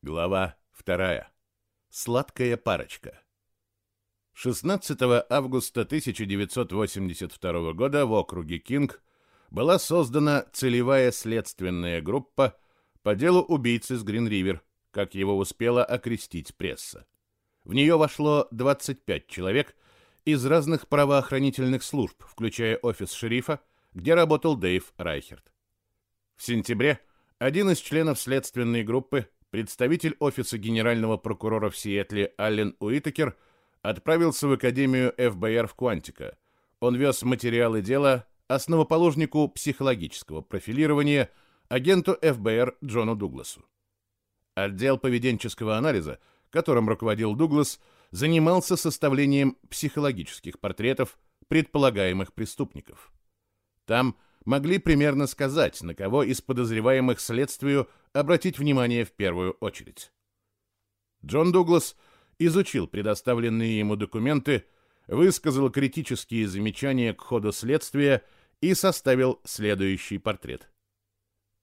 Глава вторая. Сладкая парочка. 16 августа 1982 года в округе Кинг была создана целевая следственная группа по делу убийцы с Грин-Ривер, как его успела окрестить пресса. В нее вошло 25 человек из разных правоохранительных служб, включая офис шерифа, где работал Дэйв Райхерт. В сентябре один из членов следственной группы представитель офиса генерального прокурора в Сиэтле Аллен Уитакер отправился в Академию ФБР в Квантика. Он вез материалы дела основоположнику психологического профилирования агенту ФБР Джону Дугласу. Отдел поведенческого анализа, которым руководил Дуглас, занимался составлением психологических портретов предполагаемых преступников. Там – могли примерно сказать, на кого из подозреваемых следствию обратить внимание в первую очередь. Джон Дуглас изучил предоставленные ему документы, высказал критические замечания к ходу следствия и составил следующий портрет.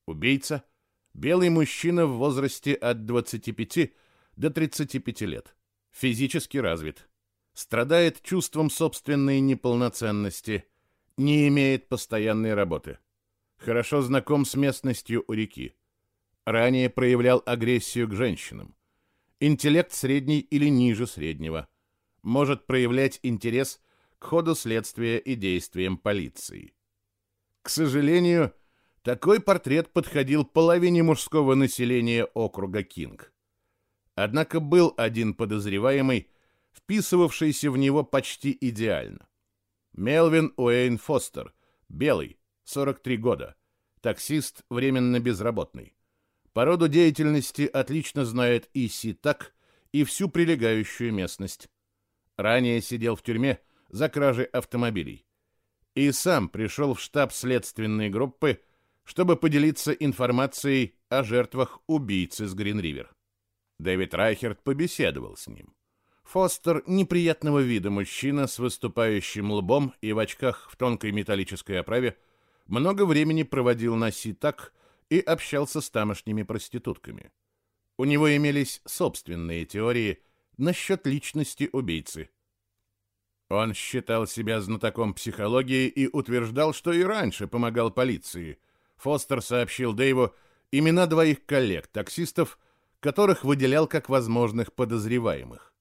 Убийца – белый мужчина в возрасте от 25 до 35 лет, физически развит, страдает чувством собственной неполноценности – не имеет постоянной работы. Хорошо знаком с местностью у реки. Ранее проявлял агрессию к женщинам. Интеллект средний или ниже среднего. Может проявлять интерес к ходу следствия и действиям полиции. К сожалению, такой портрет подходил половине мужского населения округа Кинг. Однако был один подозреваемый, вписывавшийся в него почти идеально. Мелвин Уэйн Фостер, белый, 43 года, таксист, временно безработный. По роду деятельности отлично знает и Ситак, и всю прилегающую местность. Ранее сидел в тюрьме за кражи автомобилей. И сам пришел в штаб следственной группы, чтобы поделиться информацией о жертвах убийцы с Гринривер. Дэвид Райхерт побеседовал с ним. Фостер неприятного вида мужчина с выступающим лбом и в очках в тонкой металлической оправе много времени проводил на Ситак и общался с тамошними проститутками. У него имелись собственные теории насчет личности убийцы. Он считал себя знатоком психологии и утверждал, что и раньше помогал полиции. Фостер сообщил Дэйву имена двоих коллег-таксистов, которых выделял как возможных подозреваемых.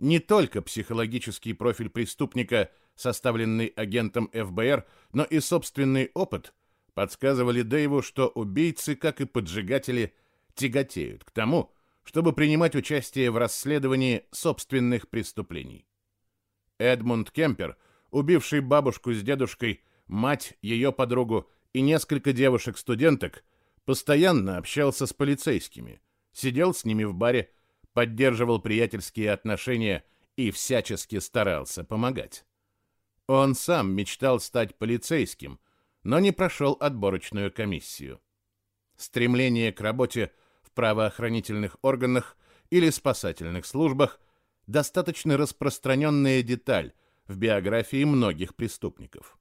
Не только психологический профиль преступника, составленный агентом ФБР, но и собственный опыт подсказывали Дэйву, что убийцы, как и поджигатели, тяготеют к тому, чтобы принимать участие в расследовании собственных преступлений. Эдмунд Кемпер, убивший бабушку с дедушкой, мать, ее подругу и несколько девушек-студенток, постоянно общался с полицейскими, сидел с ними в баре, поддерживал приятельские отношения и всячески старался помогать. Он сам мечтал стать полицейским, но не прошел отборочную комиссию. Стремление к работе в правоохранительных органах или спасательных службах – достаточно распространенная деталь в биографии многих преступников.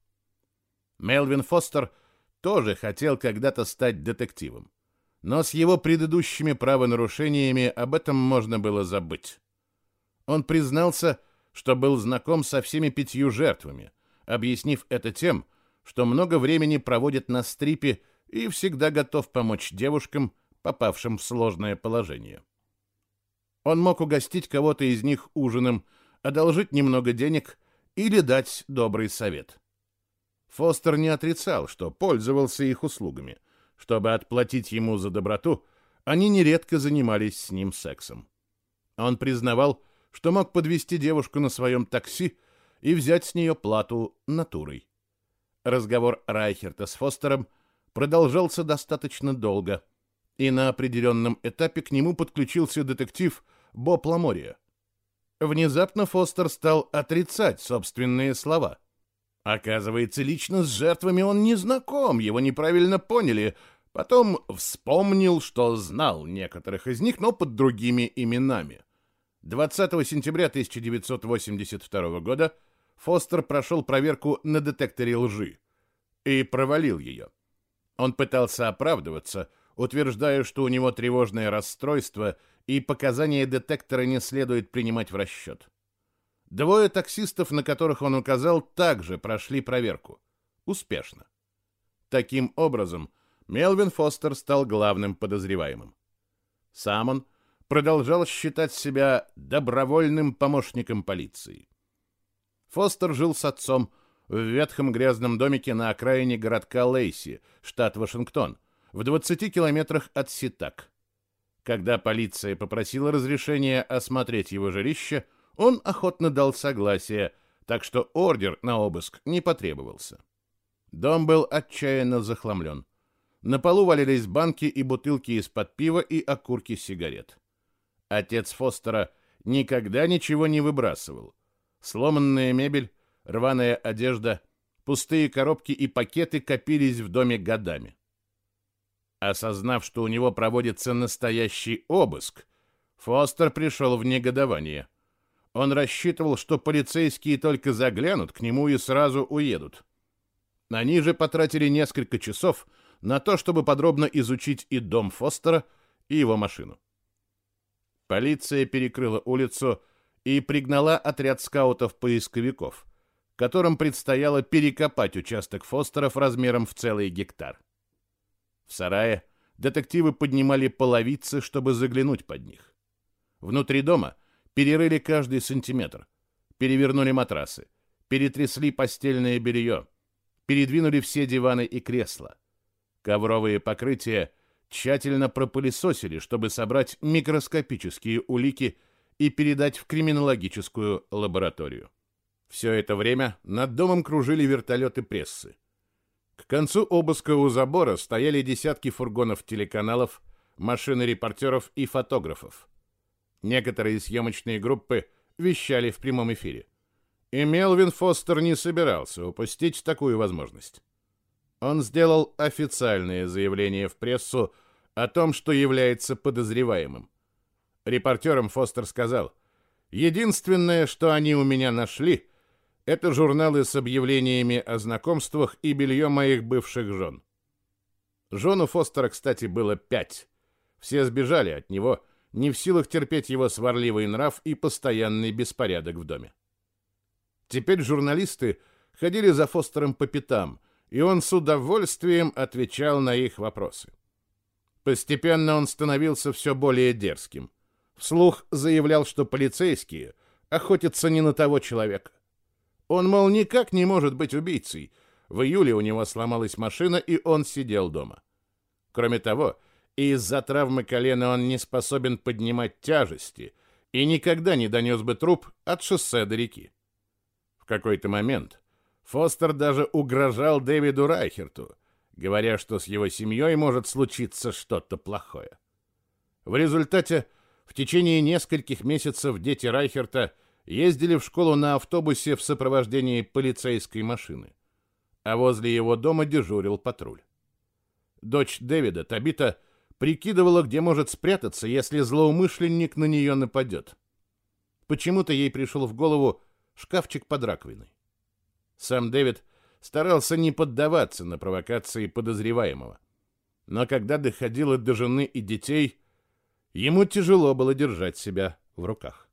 Мелвин Фостер тоже хотел когда-то стать детективом но с его предыдущими правонарушениями об этом можно было забыть. Он признался, что был знаком со всеми пятью жертвами, объяснив это тем, что много времени проводит на стрипе и всегда готов помочь девушкам, попавшим в сложное положение. Он мог угостить кого-то из них ужином, одолжить немного денег или дать добрый совет. Фостер не отрицал, что пользовался их услугами – чтобы отплатить ему за доброту, они нередко занимались с ним сексом. Он признавал, что мог подвести девушку на своем такси и взять с нее плату натурой. Разговор Райхерта с Фостером продолжался достаточно долго, и на определенном этапе к нему подключился детектив Боб Ламория. Внезапно Фостер стал отрицать собственные слова – Оказывается, лично с жертвами он не знаком, его неправильно поняли. Потом вспомнил, что знал некоторых из них, но под другими именами. 20 сентября 1982 года Фостер прошел проверку на детекторе лжи и провалил ее. Он пытался оправдываться, утверждая, что у него тревожное расстройство и показания детектора не следует принимать в расчет. Двое таксистов, на которых он указал, также прошли проверку. Успешно. Таким образом, Мелвин Фостер стал главным подозреваемым. Сам он продолжал считать себя добровольным помощником полиции. Фостер жил с отцом в ветхом грязном домике на окраине городка Лейси, штат Вашингтон, в 20 километрах от Ситак. Когда полиция попросила разрешения осмотреть его жилище, он охотно дал согласие, так что ордер на обыск не потребовался. Дом был отчаянно захламлен. На полу валялись банки и бутылки из-под пива и окурки сигарет. Отец Фостера никогда ничего не выбрасывал. Сломанная мебель, рваная одежда, пустые коробки и пакеты копились в доме годами. Осознав, что у него проводится настоящий обыск, Фостер пришел в негодование. Он рассчитывал, что полицейские только заглянут к нему и сразу уедут. Они же потратили несколько часов на то, чтобы подробно изучить и дом Фостера, и его машину. Полиция перекрыла улицу и пригнала отряд скаутов-поисковиков, которым предстояло перекопать участок Фостеров размером в целый гектар. В сарае детективы поднимали половицы, чтобы заглянуть под них. Внутри дома перерыли каждый сантиметр, перевернули матрасы, перетрясли постельное белье, передвинули все диваны и кресла. Ковровые покрытия тщательно пропылесосили, чтобы собрать микроскопические улики и передать в криминологическую лабораторию. Все это время над домом кружили вертолеты прессы. К концу обыска у забора стояли десятки фургонов телеканалов, машины репортеров и фотографов. Некоторые съемочные группы вещали в прямом эфире. И Мелвин Фостер не собирался упустить такую возможность. Он сделал официальное заявление в прессу о том, что является подозреваемым. Репортерам Фостер сказал, «Единственное, что они у меня нашли, это журналы с объявлениями о знакомствах и белье моих бывших жен. Жен у Фостера, кстати, было пять. Все сбежали от него, не в силах терпеть его сварливый нрав и постоянный беспорядок в доме. Теперь журналисты ходили за Фостером по пятам, и он с удовольствием отвечал на их вопросы. Постепенно он становился все более дерзким. Вслух заявлял, что полицейские охотятся не на того человека. Он, мол, никак не может быть убийцей. В июле у него сломалась машина, и он сидел дома. Кроме того, из-за травмы колена он не способен поднимать тяжести и никогда не донес бы труп от шоссе до реки. В какой-то момент Фостер даже угрожал Дэвиду Райхерту, говоря, что с его семьей может случиться что-то плохое. В результате в течение нескольких месяцев дети Райхерта – ездили в школу на автобусе в сопровождении полицейской машины, а возле его дома дежурил патруль. Дочь Дэвида, Табита, прикидывала, где может спрятаться, если злоумышленник на нее нападет. Почему-то ей пришел в голову шкафчик под раковиной. Сам Дэвид старался не поддаваться на провокации подозреваемого. Но когда доходило до жены и детей, ему тяжело было держать себя в руках.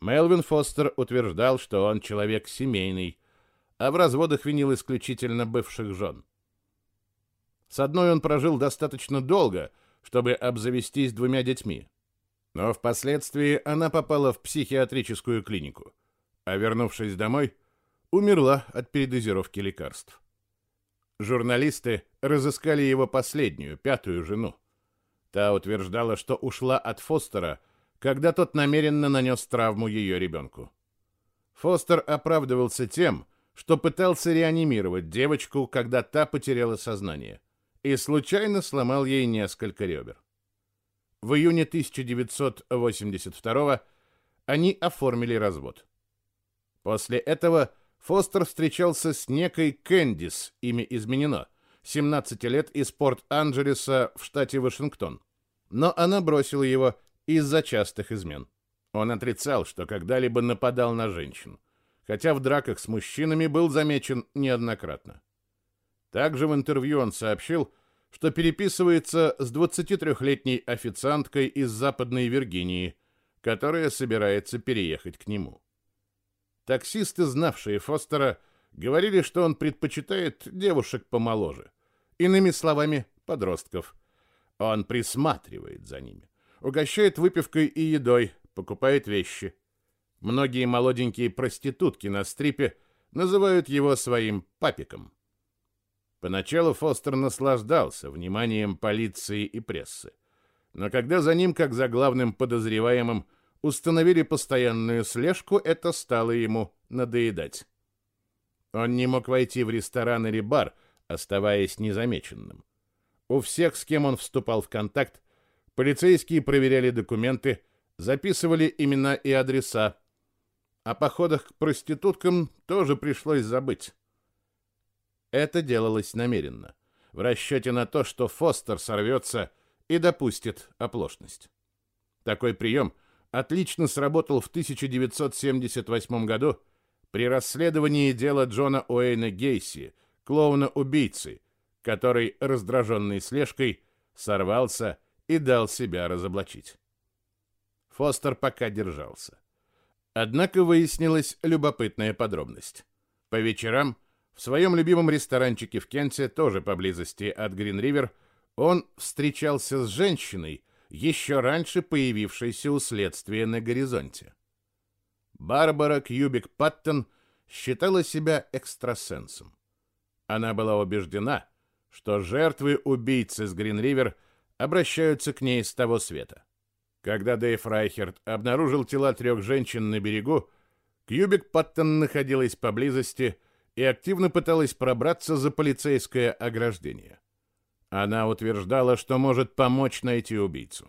Мелвин Фостер утверждал, что он человек семейный, а в разводах винил исключительно бывших жен. С одной он прожил достаточно долго, чтобы обзавестись двумя детьми. Но впоследствии она попала в психиатрическую клинику, а вернувшись домой, умерла от передозировки лекарств. Журналисты разыскали его последнюю, пятую жену. Та утверждала, что ушла от Фостера – когда тот намеренно нанес травму ее ребенку. Фостер оправдывался тем, что пытался реанимировать девочку, когда та потеряла сознание, и случайно сломал ей несколько ребер. В июне 1982 они оформили развод. После этого Фостер встречался с некой Кэндис, имя изменено, 17 лет из Порт-Анджелеса в штате Вашингтон. Но она бросила его из-за частых измен. Он отрицал, что когда-либо нападал на женщин, хотя в драках с мужчинами был замечен неоднократно. Также в интервью он сообщил, что переписывается с 23-летней официанткой из Западной Виргинии, которая собирается переехать к нему. Таксисты, знавшие Фостера, говорили, что он предпочитает девушек помоложе. Иными словами, подростков. Он присматривает за ними, угощает выпивкой и едой, покупает вещи. Многие молоденькие проститутки на стрипе называют его своим папиком. Поначалу Фостер наслаждался вниманием полиции и прессы. Но когда за ним, как за главным подозреваемым, установили постоянную слежку, это стало ему надоедать. Он не мог войти в ресторан или бар, оставаясь незамеченным. У всех, с кем он вступал в контакт, полицейские проверяли документы, записывали имена и адреса. О походах к проституткам тоже пришлось забыть. Это делалось намеренно, в расчете на то, что Фостер сорвется и допустит оплошность. Такой прием отлично сработал в 1978 году при расследовании дела Джона Уэйна Гейси, клоуна-убийцы, который, раздраженный слежкой, сорвался и дал себя разоблачить. Фостер пока держался. Однако выяснилась любопытная подробность. По вечерам – в своем любимом ресторанчике в Кенте, тоже поблизости от Грин-Ривер, он встречался с женщиной, еще раньше появившейся у следствия на горизонте. Барбара Кьюбик Паттон считала себя экстрасенсом. Она была убеждена, что жертвы убийцы с Грин-Ривер обращаются к ней с того света. Когда Дэйв Райхерт обнаружил тела трех женщин на берегу, Кьюбик Паттон находилась поблизости – и активно пыталась пробраться за полицейское ограждение. Она утверждала, что может помочь найти убийцу.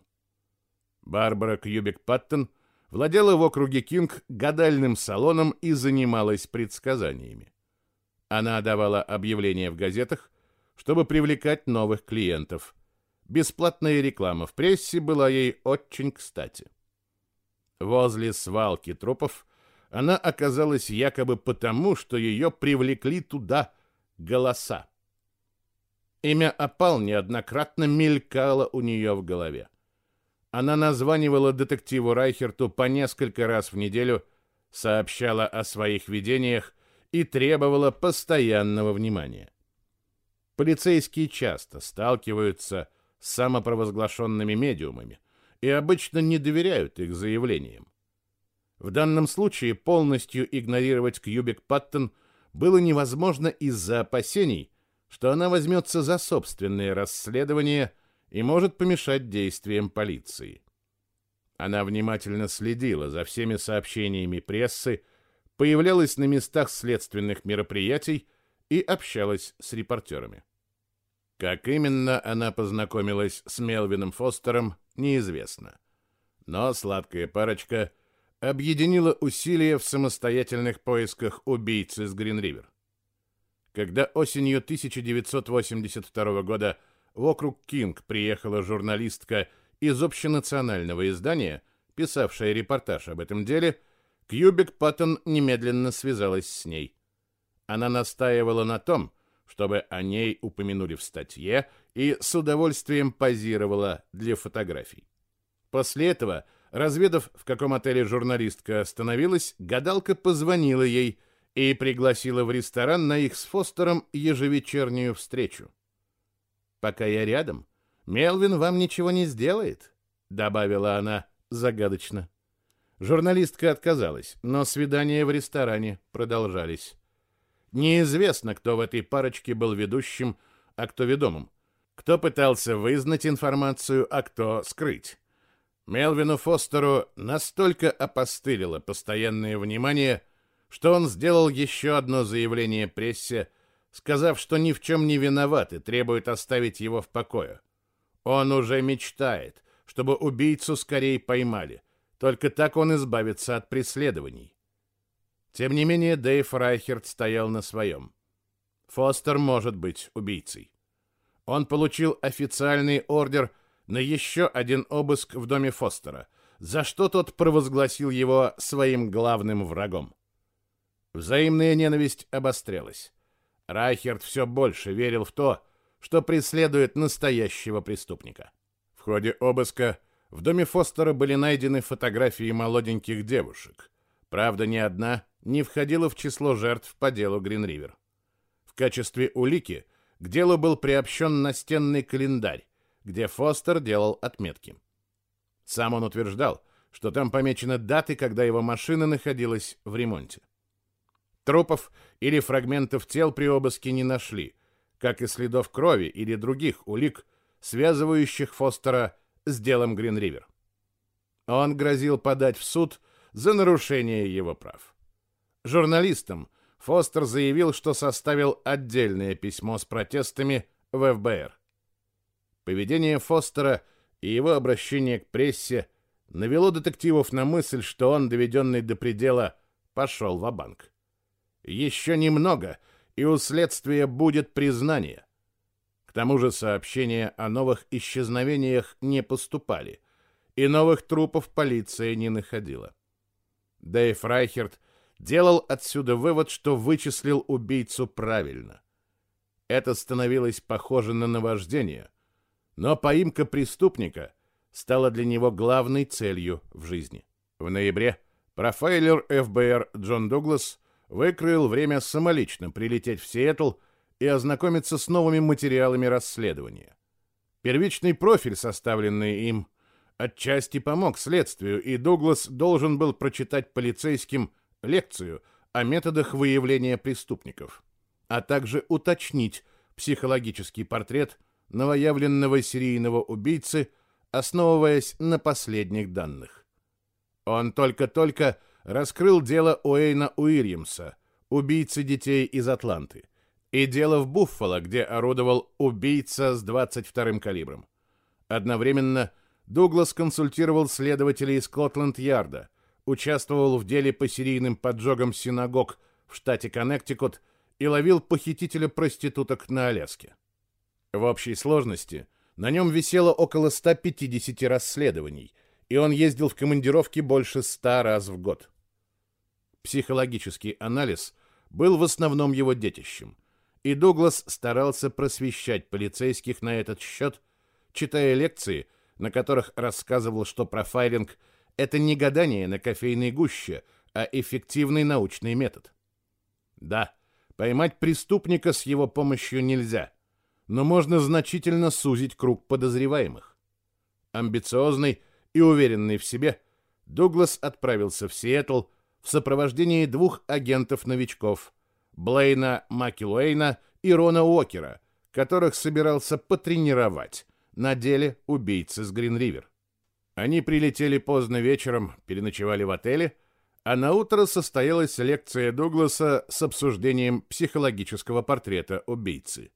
Барбара Кьюбик-Паттон владела в округе Кинг гадальным салоном и занималась предсказаниями. Она давала объявления в газетах, чтобы привлекать новых клиентов. Бесплатная реклама в прессе была ей очень кстати. Возле свалки трупов она оказалась якобы потому, что ее привлекли туда голоса. Имя опал неоднократно мелькало у нее в голове. Она названивала детективу Райхерту по несколько раз в неделю, сообщала о своих видениях и требовала постоянного внимания. Полицейские часто сталкиваются с самопровозглашенными медиумами и обычно не доверяют их заявлениям. В данном случае полностью игнорировать Кьюбик Паттон было невозможно из-за опасений, что она возьмется за собственное расследование и может помешать действиям полиции. Она внимательно следила за всеми сообщениями прессы, появлялась на местах следственных мероприятий и общалась с репортерами. Как именно она познакомилась с Мелвином Фостером, неизвестно. Но сладкая парочка – объединила усилия в самостоятельных поисках убийцы с Грин-Ривер. Когда осенью 1982 года в округ Кинг приехала журналистка из общенационального издания, писавшая репортаж об этом деле, Кьюбик Паттон немедленно связалась с ней. Она настаивала на том, чтобы о ней упомянули в статье и с удовольствием позировала для фотографий. После этого – Разведав, в каком отеле журналистка остановилась, гадалка позвонила ей и пригласила в ресторан на их с Фостером ежевечернюю встречу. «Пока я рядом, Мелвин вам ничего не сделает», — добавила она загадочно. Журналистка отказалась, но свидания в ресторане продолжались. Неизвестно, кто в этой парочке был ведущим, а кто ведомым. Кто пытался вызнать информацию, а кто скрыть. Мелвину Фостеру настолько опостылило постоянное внимание, что он сделал еще одно заявление прессе, сказав, что ни в чем не виноват и требует оставить его в покое. Он уже мечтает, чтобы убийцу скорее поймали. Только так он избавится от преследований. Тем не менее, Дэйв Райхерт стоял на своем. Фостер может быть убийцей. Он получил официальный ордер на еще один обыск в доме Фостера, за что тот провозгласил его своим главным врагом. Взаимная ненависть обострялась. Райхерт все больше верил в то, что преследует настоящего преступника. В ходе обыска в доме Фостера были найдены фотографии молоденьких девушек. Правда, ни одна не входила в число жертв по делу Гринривер. В качестве улики к делу был приобщен настенный календарь, где Фостер делал отметки. Сам он утверждал, что там помечены даты, когда его машина находилась в ремонте. Трупов или фрагментов тел при обыске не нашли, как и следов крови или других улик, связывающих Фостера с делом Гринривер. Он грозил подать в суд за нарушение его прав. Журналистам Фостер заявил, что составил отдельное письмо с протестами в ФБР. Поведение Фостера и его обращение к прессе навело детективов на мысль, что он, доведенный до предела, пошел в банк Еще немного, и у следствия будет признание. К тому же сообщения о новых исчезновениях не поступали, и новых трупов полиция не находила. Дэйв Райхерт делал отсюда вывод, что вычислил убийцу правильно. Это становилось похоже на наваждение, но поимка преступника стала для него главной целью в жизни. В ноябре профайлер ФБР Джон Дуглас выкроил время самолично прилететь в Сиэтл и ознакомиться с новыми материалами расследования. Первичный профиль, составленный им, отчасти помог следствию, и Дуглас должен был прочитать полицейским лекцию о методах выявления преступников, а также уточнить психологический портрет новоявленного серийного убийцы, основываясь на последних данных. Он только-только раскрыл дело Уэйна Уильямса, убийцы детей из Атланты, и дело в Буффало, где орудовал убийца с 22-м калибром. Одновременно Дуглас консультировал следователей из Скотланд-Ярда, участвовал в деле по серийным поджогам синагог в штате Коннектикут и ловил похитителя проституток на Аляске. В общей сложности на нем висело около 150 расследований, и он ездил в командировки больше 100 раз в год. Психологический анализ был в основном его детищем, и Дуглас старался просвещать полицейских на этот счет, читая лекции, на которых рассказывал, что профайлинг – это не гадание на кофейной гуще, а эффективный научный метод. Да, поймать преступника с его помощью нельзя, но можно значительно сузить круг подозреваемых. Амбициозный и уверенный в себе, Дуглас отправился в Сиэтл в сопровождении двух агентов-новичков – Блейна Макилуэйна и Рона Уокера, которых собирался потренировать на деле убийцы с Гринривер. Они прилетели поздно вечером, переночевали в отеле, а на утро состоялась лекция Дугласа с обсуждением психологического портрета убийцы.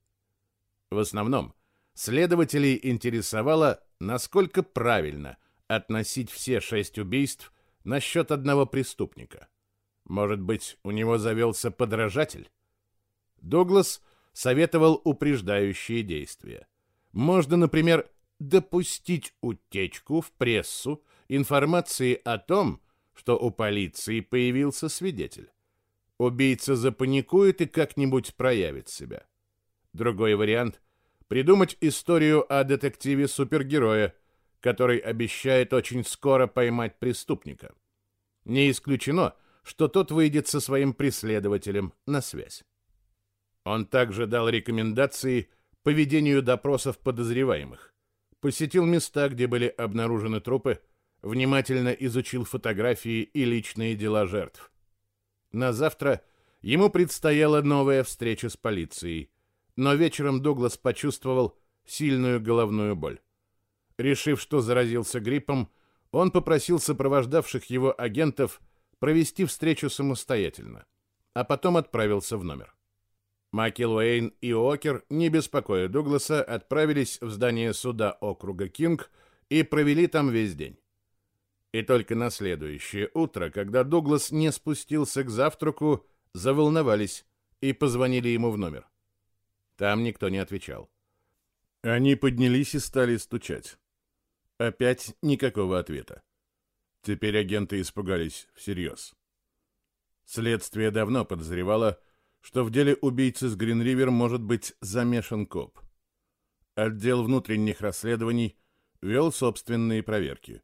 В основном следователей интересовало, насколько правильно относить все шесть убийств на счет одного преступника – может быть, у него завелся подражатель? Дуглас советовал упреждающие действия. Можно, например, допустить утечку в прессу информации о том, что у полиции появился свидетель. Убийца запаникует и как-нибудь проявит себя. Другой вариант — придумать историю о детективе-супергерое, который обещает очень скоро поймать преступника. Не исключено — что тот выйдет со своим преследователем на связь. Он также дал рекомендации по ведению допросов подозреваемых, посетил места, где были обнаружены трупы, внимательно изучил фотографии и личные дела жертв. На завтра ему предстояла новая встреча с полицией, но вечером Дуглас почувствовал сильную головную боль. Решив, что заразился гриппом, он попросил сопровождавших его агентов – провести встречу самостоятельно, а потом отправился в номер. Макилуэйн и Окер, не беспокоя Дугласа, отправились в здание суда округа Кинг и провели там весь день. И только на следующее утро, когда Дуглас не спустился к завтраку, заволновались и позвонили ему в номер. Там никто не отвечал. Они поднялись и стали стучать. Опять никакого ответа. Теперь агенты испугались всерьез. Следствие давно подозревало, что в деле убийцы с Гринривер может быть замешан коп. Отдел внутренних расследований вел собственные проверки.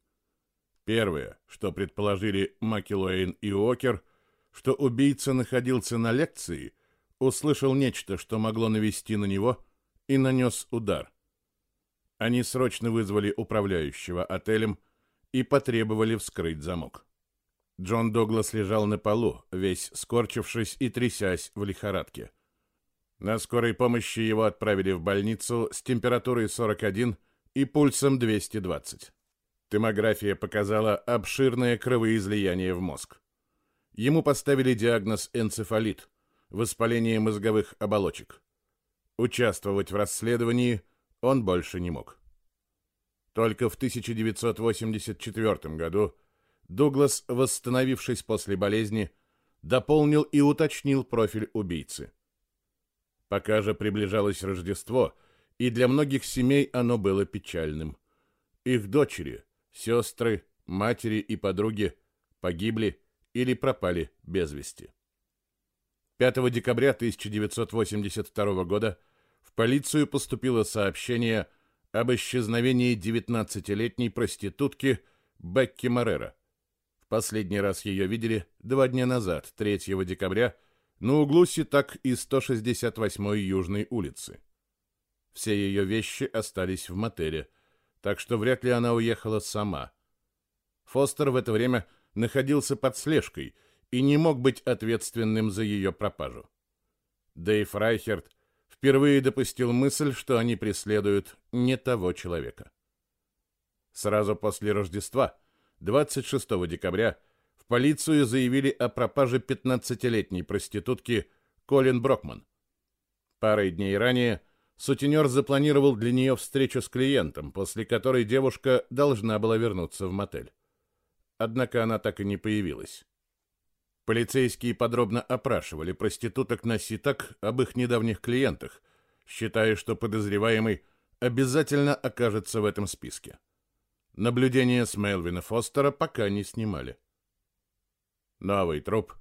Первое, что предположили Макилуэйн и Уокер, что убийца находился на лекции, услышал нечто, что могло навести на него, и нанес удар. Они срочно вызвали управляющего отелем и потребовали вскрыть замок. Джон Доглас лежал на полу, весь скорчившись и трясясь в лихорадке. На скорой помощи его отправили в больницу с температурой 41 и пульсом 220. Томография показала обширное кровоизлияние в мозг. Ему поставили диагноз энцефалит, воспаление мозговых оболочек. Участвовать в расследовании он больше не мог. Только в 1984 году Дуглас, восстановившись после болезни, дополнил и уточнил профиль убийцы. Пока же приближалось Рождество, и для многих семей оно было печальным. Их дочери, сестры, матери и подруги погибли или пропали без вести. 5 декабря 1982 года в полицию поступило сообщение об исчезновении 19-летней проститутки Бекки Морера. Последний раз ее видели два дня назад, 3 декабря, на углу Ситак и 168-й Южной улицы. Все ее вещи остались в мотеле, так что вряд ли она уехала сама. Фостер в это время находился под слежкой и не мог быть ответственным за ее пропажу. Дэйв Райхерт впервые допустил мысль, что они преследуют не того человека. Сразу после Рождества 26 декабря в полицию заявили о пропаже 15-летней проститутки Колин Брокман. Парой дней ранее сутенер запланировал для нее встречу с клиентом, после которой девушка должна была вернуться в мотель. Однако она так и не появилась. Полицейские подробно опрашивали проституток на ситок об их недавних клиентах, считая, что подозреваемый обязательно окажется в этом списке. Наблюдения с Мелвина Фостера пока не снимали. Новый труп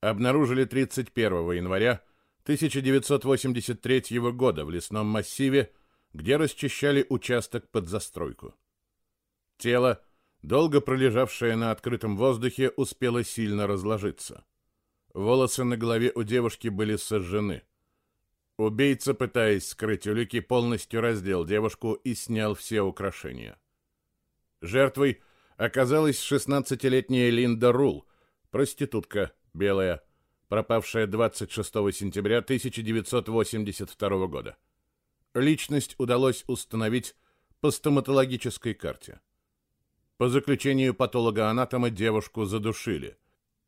обнаружили 31 января 1983 года в лесном массиве, где расчищали участок под застройку. Тело, долго пролежавшее на открытом воздухе, успело сильно разложиться. Волосы на голове у девушки были сожжены. Убийца, пытаясь скрыть улики, полностью раздел девушку и снял все украшения. Жертвой оказалась 16-летняя Линда Рул, проститутка, белая, пропавшая 26 сентября 1982 года. Личность удалось установить по стоматологической карте. По заключению патолога-анатома девушку задушили.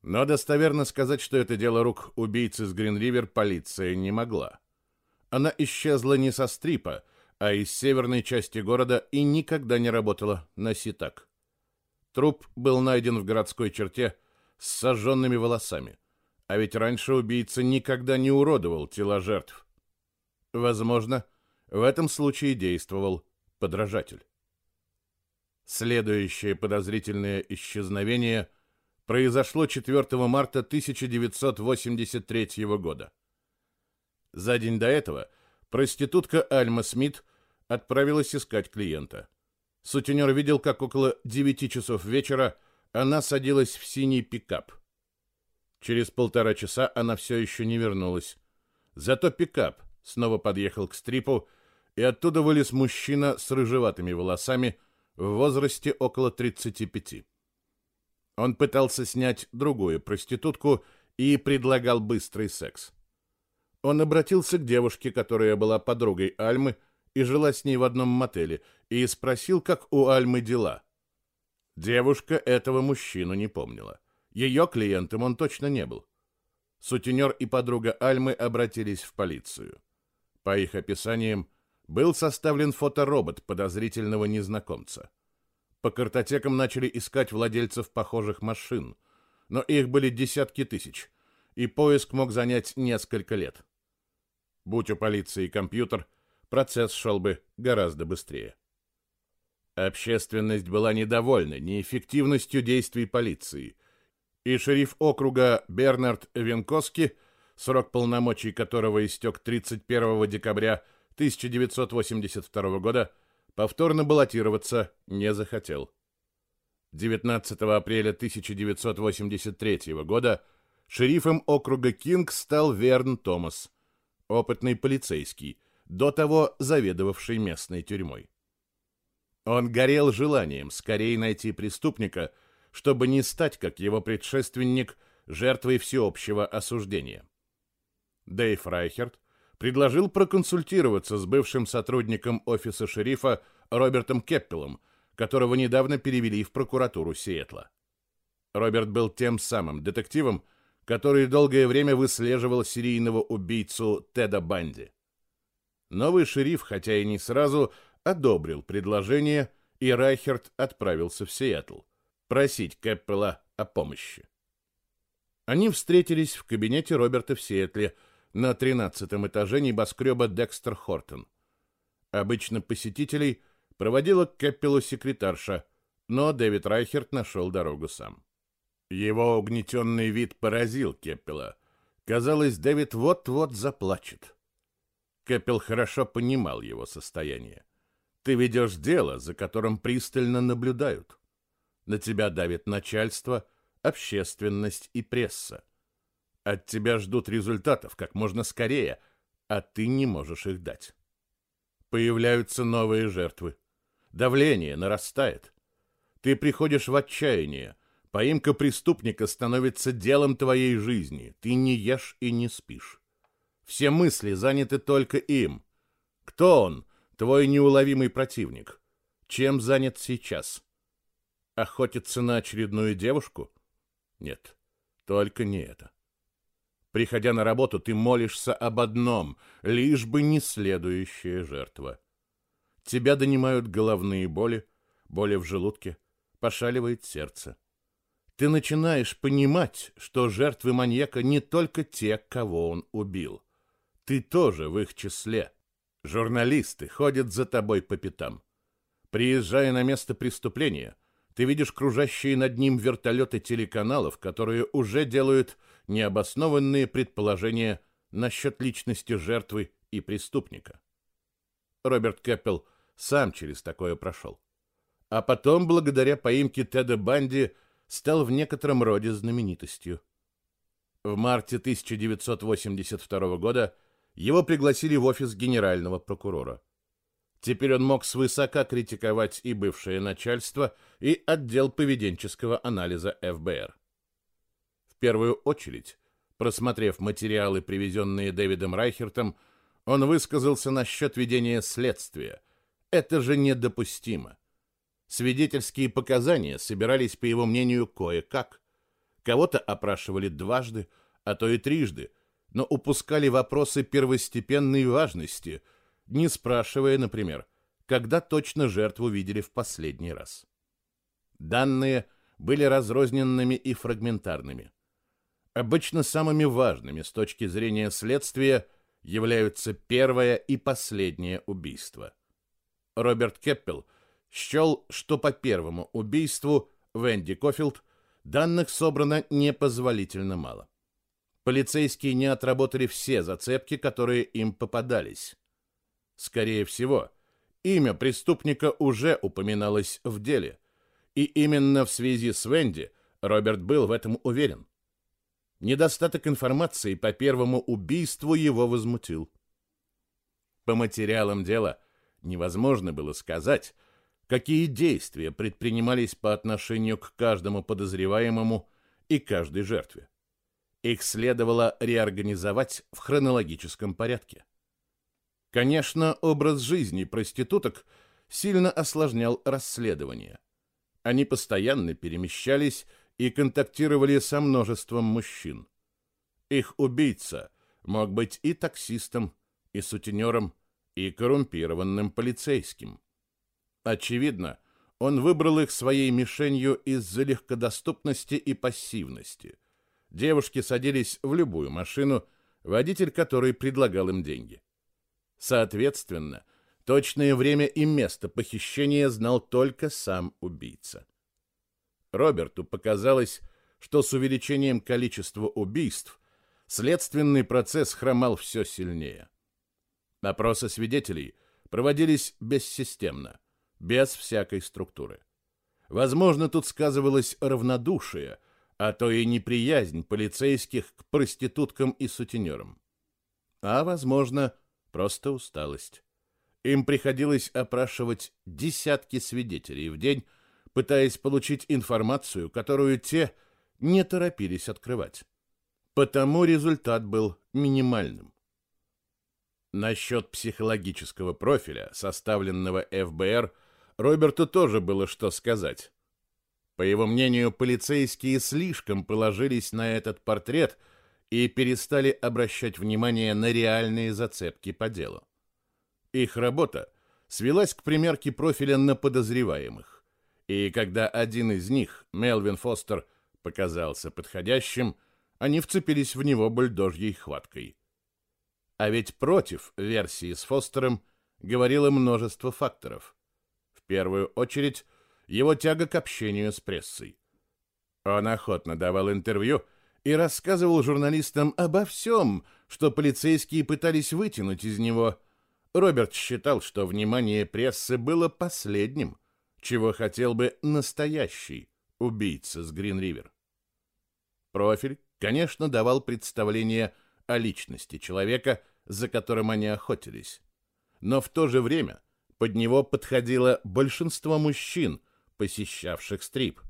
Но достоверно сказать, что это дело рук убийцы с Гринривер, полиция не могла. Она исчезла не со стрипа, а из северной части города и никогда не работала на ситак. Труп был найден в городской черте с сожженными волосами, а ведь раньше убийца никогда не уродовал тела жертв. Возможно, в этом случае действовал подражатель. Следующее подозрительное исчезновение произошло 4 марта 1983 года. За день до этого проститутка Альма Смит отправилась искать клиента. Сутенер видел, как около 9 часов вечера она садилась в синий пикап. Через полтора часа она все еще не вернулась. Зато пикап снова подъехал к стрипу, и оттуда вылез мужчина с рыжеватыми волосами в возрасте около 35. Он пытался снять другую проститутку и предлагал быстрый секс. Он обратился к девушке, которая была подругой Альмы, и жила с ней в одном мотеле, и спросил, как у Альмы дела. Девушка этого мужчину не помнила. Ее клиентом он точно не был. Сутенер и подруга Альмы обратились в полицию. По их описаниям, был составлен фоторобот подозрительного незнакомца. По картотекам начали искать владельцев похожих машин, но их были десятки тысяч, и поиск мог занять несколько лет. Будь у полиции компьютер – процесс шел бы гораздо быстрее. Общественность была недовольна неэффективностью действий полиции, и шериф округа Бернард Венкоски, срок полномочий которого истек 31 декабря 1982 года повторно баллотироваться не захотел. 19 апреля 1983 года шерифом округа Кинг стал Верн Томас, опытный полицейский, до того заведовавший местной тюрьмой. Он горел желанием скорее найти преступника, чтобы не стать, как его предшественник, жертвой всеобщего осуждения. Дэйв Райхерт предложил проконсультироваться с бывшим сотрудником офиса шерифа Робертом Кеппелом, которого недавно перевели в прокуратуру Сиэтла. Роберт был тем самым детективом, который долгое время выслеживал серийного убийцу Теда Банди. Новый шериф, хотя и не сразу, одобрил предложение, и Райхерт отправился в Сиэтл просить Кэппела о помощи. Они встретились в кабинете Роберта в Сиэтле на 13 этаже небоскреба Декстер Хортон. Обычно посетителей проводила к Кэппелу секретарша, но Дэвид Райхерт нашел дорогу сам. Его угнетенный вид поразил Кэппела. Казалось, Дэвид вот-вот заплачет. Кэппел хорошо понимал его состояние. Ты ведешь дело, за которым пристально наблюдают. На тебя давит начальство, общественность и пресса. От тебя ждут результатов как можно скорее, а ты не можешь их дать. Появляются новые жертвы. Давление нарастает. Ты приходишь в отчаяние. Поимка преступника становится делом твоей жизни. Ты не ешь и не спишь. Все мысли заняты только им. Кто он, твой неуловимый противник? Чем занят сейчас? Охотиться на очередную девушку? Нет, только не это. Приходя на работу, ты молишься об одном, лишь бы не следующая жертва. Тебя донимают головные боли, боли в желудке, пошаливает сердце. Ты начинаешь понимать, что жертвы маньяка не только те, кого он убил. Ты тоже в их числе. Журналисты ходят за тобой по пятам. Приезжая на место преступления, ты видишь кружащие над ним вертолеты телеканалов, которые уже делают необоснованные предположения насчет личности жертвы и преступника. Роберт Кэппел сам через такое прошел. А потом, благодаря поимке Теда Банди, стал в некотором роде знаменитостью. В марте 1982 года его пригласили в офис генерального прокурора. Теперь он мог свысока критиковать и бывшее начальство, и отдел поведенческого анализа ФБР. Первую очередь, просмотрев материалы, привезенные Дэвидом Райхертом, он высказался насчет ведения следствия. Это же недопустимо. Свидетельские показания собирались, по его мнению, кое-как. Кого-то опрашивали дважды, а то и трижды, но упускали вопросы первостепенной важности – не спрашивая, например, когда точно жертву видели в последний раз. Данные были разрозненными и фрагментарными. Обычно самыми важными с точки зрения следствия являются первое и последнее убийство. Роберт Кеппел счел, что по первому убийству Венди Кофилд данных собрано непозволительно мало. Полицейские не отработали все зацепки, которые им попадались. Скорее всего, имя преступника уже упоминалось в деле, и именно в связи с Венди Роберт был в этом уверен. Недостаток информации по первому убийству его возмутил. По материалам дела невозможно было сказать, какие действия предпринимались по отношению к каждому подозреваемому и каждой жертве. Их следовало реорганизовать в хронологическом порядке. Конечно, образ жизни проституток сильно осложнял расследование. Они постоянно перемещались и контактировали со множеством мужчин. Их убийца мог быть и таксистом, и сутенером, и коррумпированным полицейским. Очевидно, он выбрал их своей мишенью из-за легкодоступности и пассивности. Девушки садились в любую машину, водитель которой предлагал им деньги. Соответственно, точное время и место похищения знал только сам убийца. Роберту показалось, что с увеличением количества убийств следственный процесс хромал все сильнее. Опросы свидетелей проводились бессистемно, без всякой структуры. Возможно, тут сказывалось равнодушие, а то и неприязнь полицейских к проституткам и сутенерам. А, возможно, просто усталость. Им приходилось опрашивать десятки свидетелей в день, пытаясь получить информацию, которую те не торопились открывать. Потому результат был минимальным. Насчет психологического профиля, составленного ФБР, Роберту тоже было что сказать. По его мнению, полицейские слишком положились на этот портрет и перестали обращать внимание на реальные зацепки по делу. Их работа свелась к примерке профиля на подозреваемых. И когда один из них, Мелвин Фостер, показался подходящим, они вцепились в него бульдожьей хваткой. А ведь против версии с Фостером говорило множество факторов. В первую очередь, его тяга к общению с прессой. Он охотно давал интервью и рассказывал журналистам обо всем, что полицейские пытались вытянуть из него. Роберт считал, что внимание прессы было последним, чего хотел бы настоящий убийца с Грин-Ривер. Профиль, конечно, давал представление о личности человека, за которым они охотились. Но в то же время под него подходило большинство мужчин, посещавших стрип.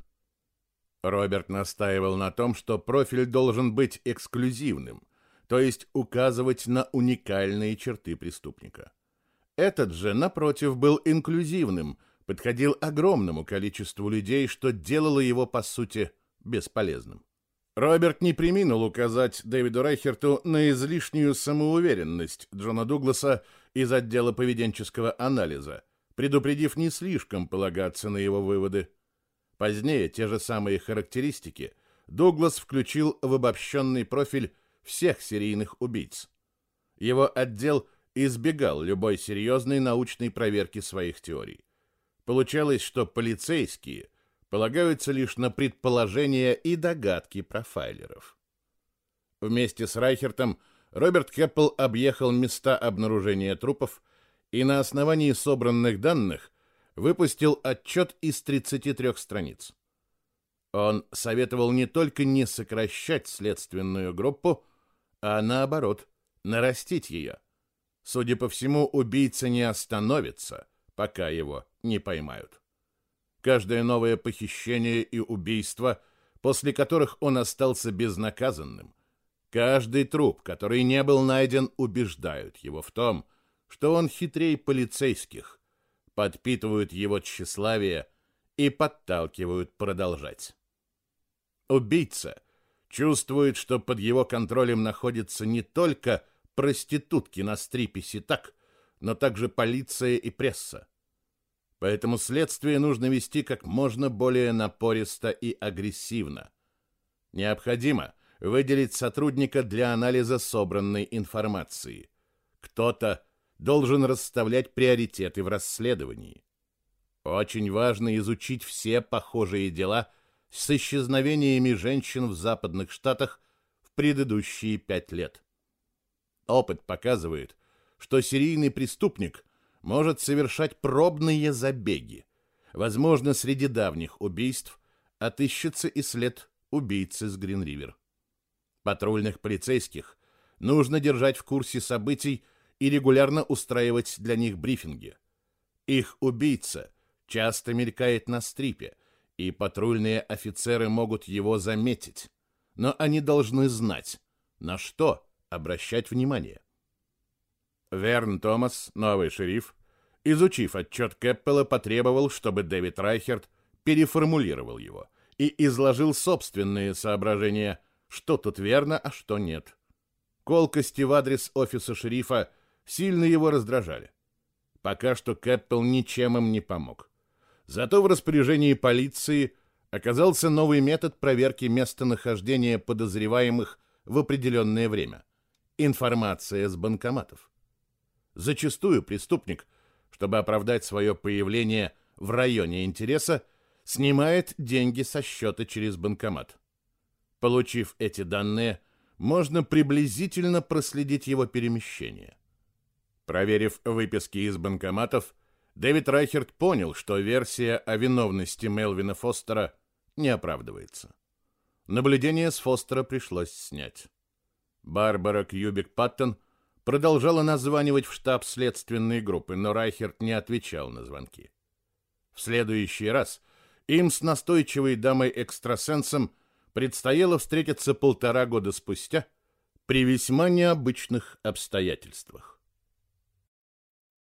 Роберт настаивал на том, что профиль должен быть эксклюзивным, то есть указывать на уникальные черты преступника. Этот же, напротив, был инклюзивным, подходил огромному количеству людей, что делало его, по сути, бесполезным. Роберт не приминул указать Дэвиду Райхерту на излишнюю самоуверенность Джона Дугласа из отдела поведенческого анализа, предупредив не слишком полагаться на его выводы. Позднее те же самые характеристики Дуглас включил в обобщенный профиль всех серийных убийц. Его отдел избегал любой серьезной научной проверки своих теорий. Получалось, что полицейские – полагаются лишь на предположения и догадки профайлеров. Вместе с Райхертом Роберт Кэппл объехал места обнаружения трупов и на основании собранных данных выпустил отчет из 33 страниц. Он советовал не только не сокращать следственную группу, а наоборот, нарастить ее. Судя по всему, убийца не остановится, пока его не поймают каждое новое похищение и убийство, после которых он остался безнаказанным, каждый труп, который не был найден, убеждают его в том, что он хитрей полицейских, подпитывают его тщеславие и подталкивают продолжать. Убийца чувствует, что под его контролем находятся не только проститутки на стрипе Ситак, но также полиция и пресса. Поэтому следствие нужно вести как можно более напористо и агрессивно. Необходимо выделить сотрудника для анализа собранной информации. Кто-то должен расставлять приоритеты в расследовании. Очень важно изучить все похожие дела с исчезновениями женщин в западных штатах в предыдущие пять лет. Опыт показывает, что серийный преступник – может совершать пробные забеги. Возможно, среди давних убийств отыщется и след убийцы с Гринривер. Патрульных полицейских нужно держать в курсе событий и регулярно устраивать для них брифинги. Их убийца часто мелькает на стрипе, и патрульные офицеры могут его заметить, но они должны знать, на что обращать внимание. Верн Томас, новый шериф, изучив отчет Кэппела, потребовал, чтобы Дэвид Райхерт переформулировал его и изложил собственные соображения, что тут верно, а что нет. Колкости в адрес офиса шерифа сильно его раздражали. Пока что Кэппел ничем им не помог. Зато в распоряжении полиции оказался новый метод проверки местонахождения подозреваемых в определенное время. Информация с банкоматов. Зачастую преступник, чтобы оправдать свое появление в районе интереса, снимает деньги со счета через банкомат. Получив эти данные, можно приблизительно проследить его перемещение. Проверив выписки из банкоматов, Дэвид Райхерт понял, что версия о виновности Мелвина Фостера не оправдывается. Наблюдение с Фостера пришлось снять. Барбара Кьюбик-Паттон продолжала названивать в штаб следственной группы, но Райхерт не отвечал на звонки. В следующий раз им с настойчивой дамой-экстрасенсом предстояло встретиться полтора года спустя при весьма необычных обстоятельствах.